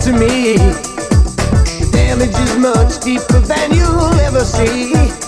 to me. The damage is much deeper than you'll ever see.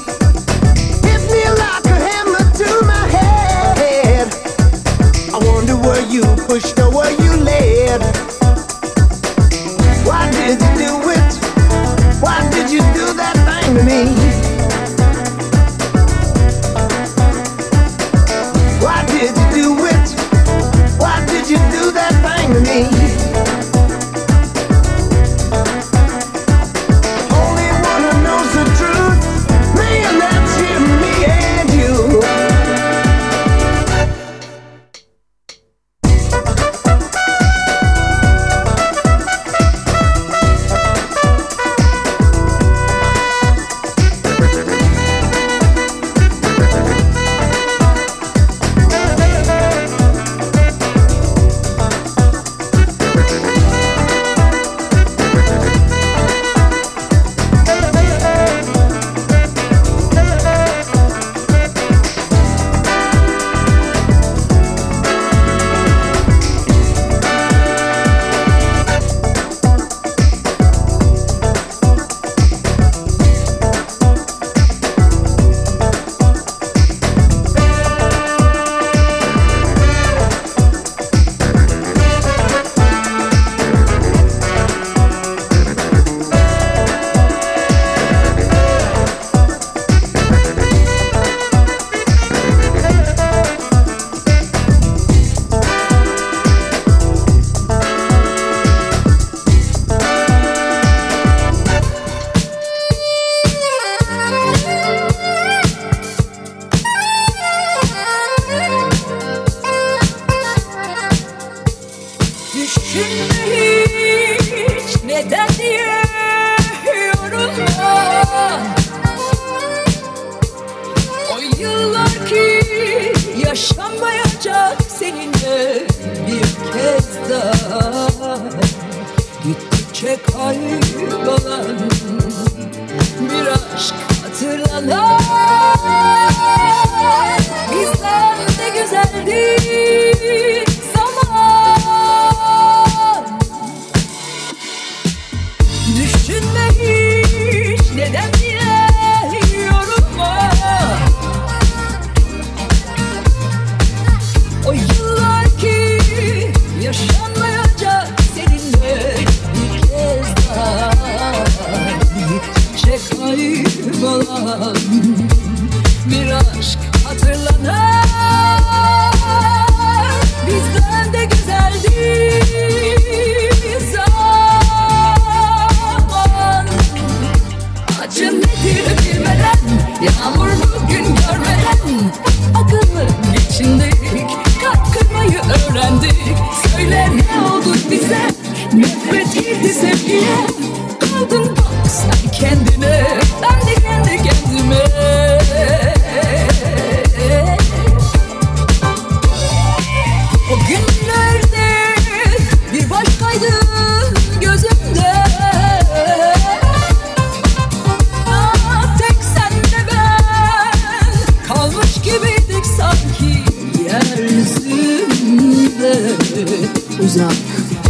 Uzak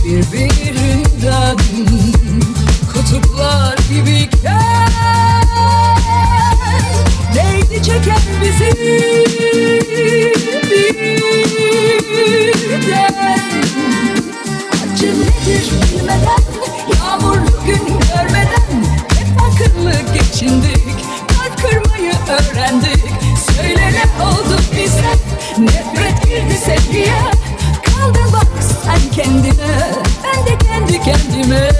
Birbirinden kutuplar gibiyken Neydi çeken bizi? Birden Acı nedir bilmeden Yağmurlu gün görmeden Hep akıllı geçindik. Kalp kırmayı öğrendik. Söyle ne oldu bize? Nefret sevgiye Kaldın bak sen kendine. Ben de kendi kendime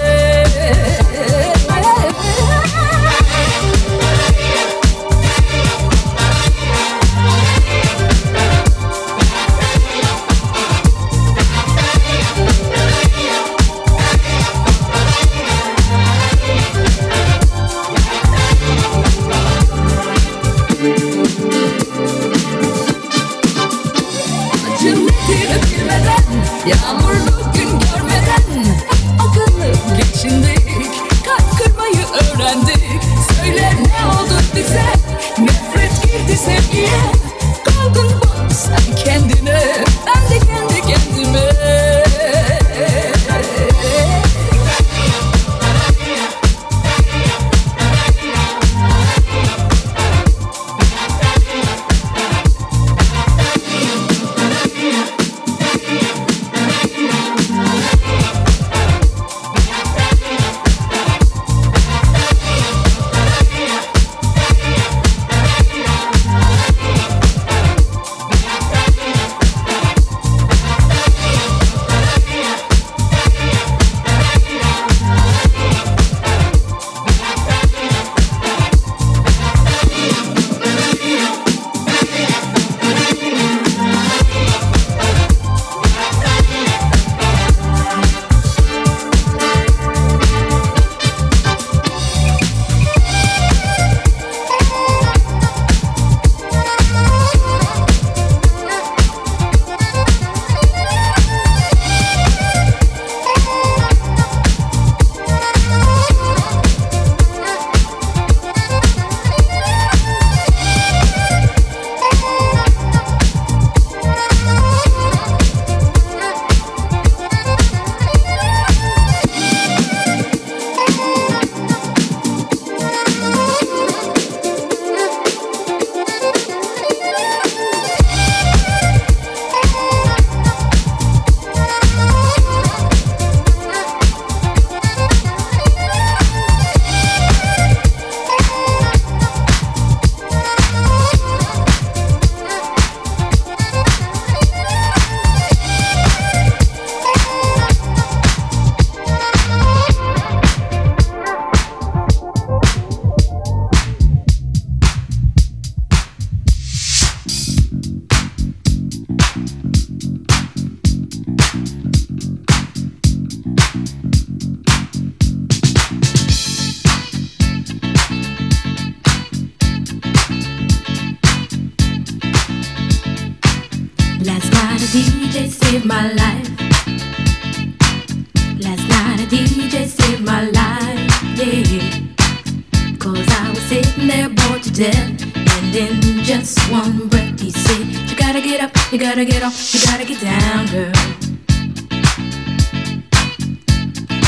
you gotta get off, you gotta get down, girl.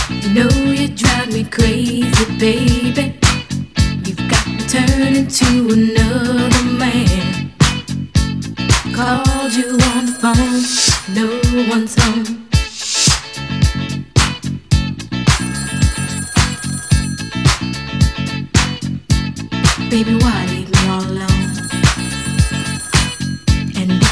You know you drive me crazy, baby. You've got to turn into another man. Called you on the phone, no one's home. Baby, why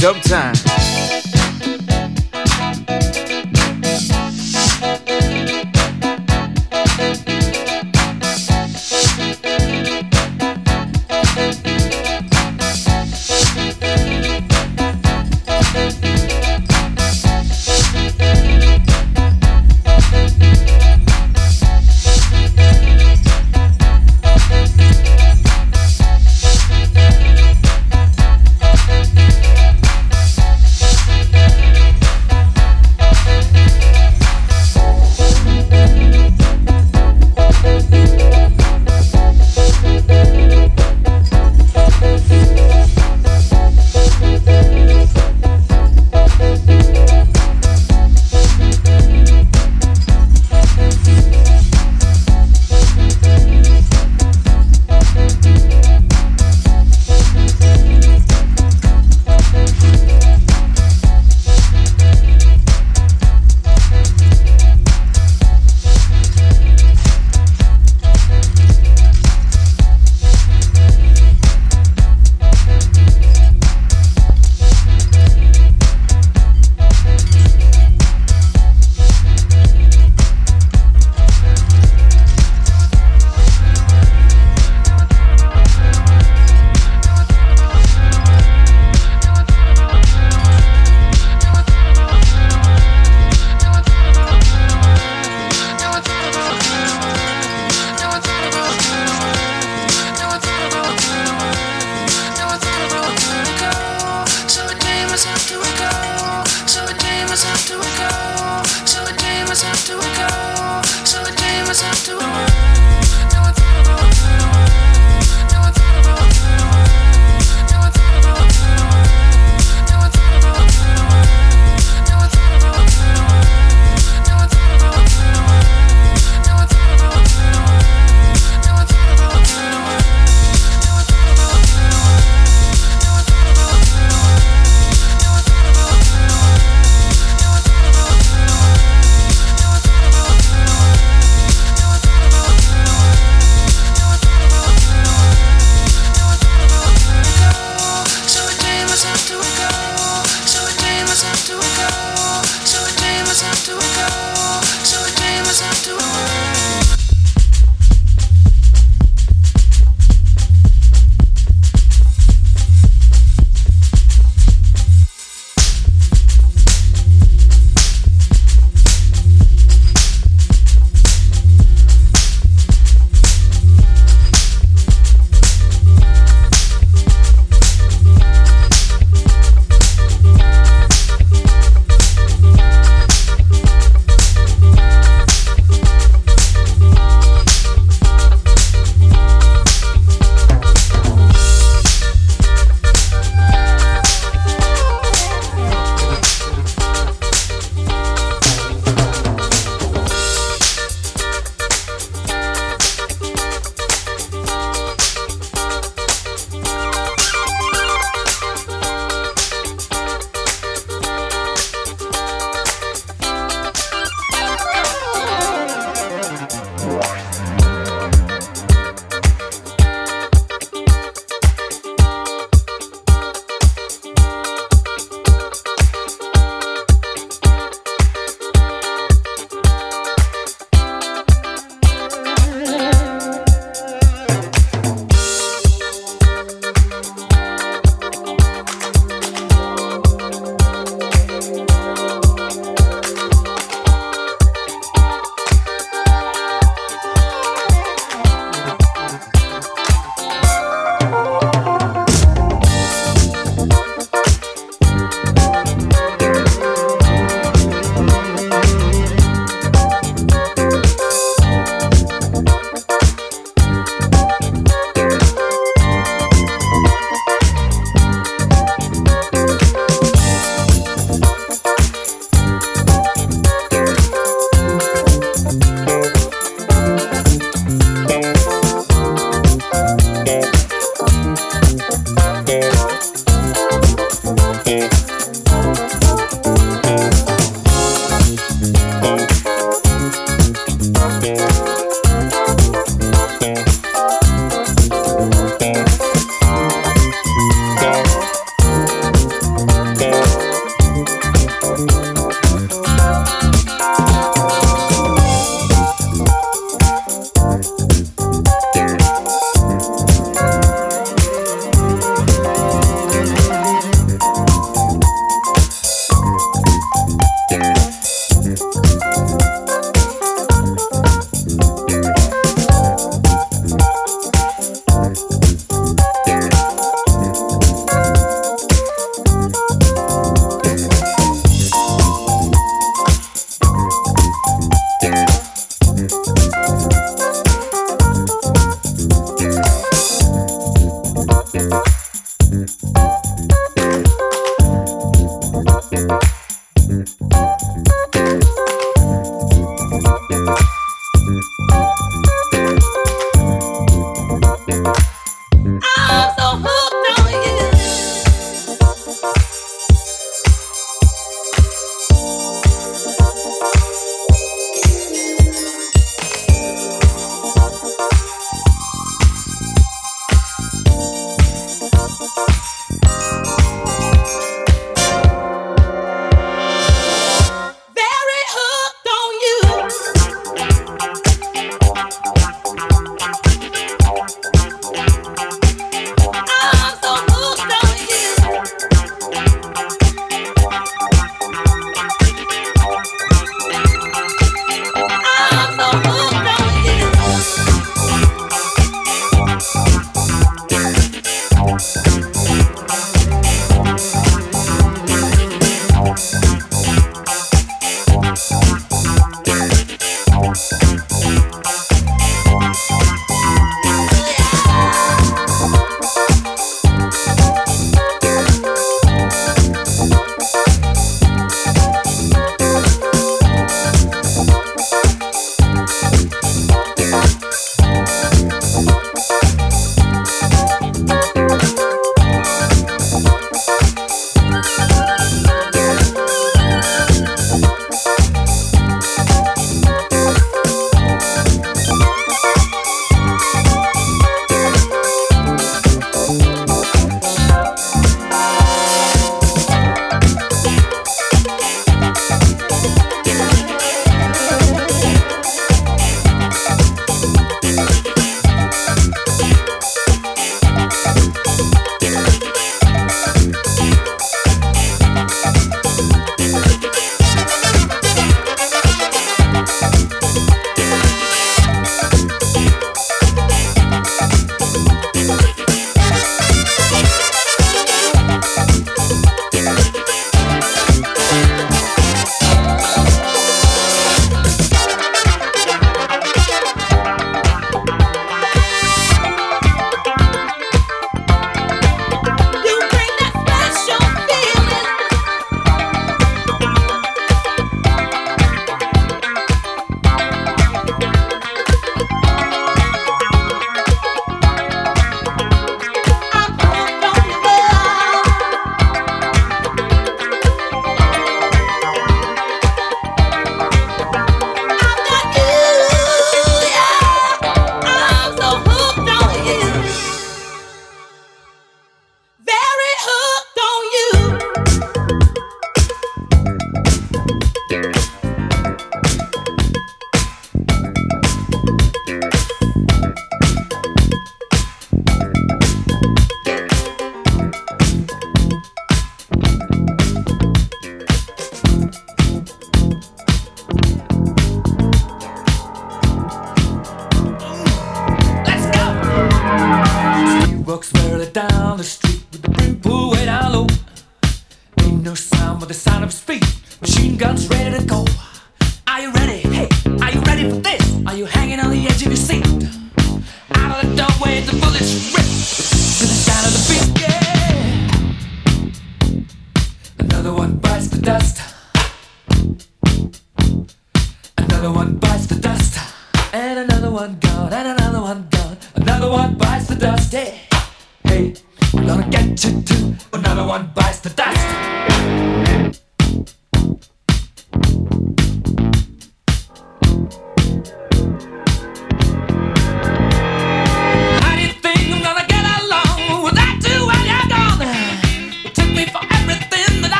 Dub time.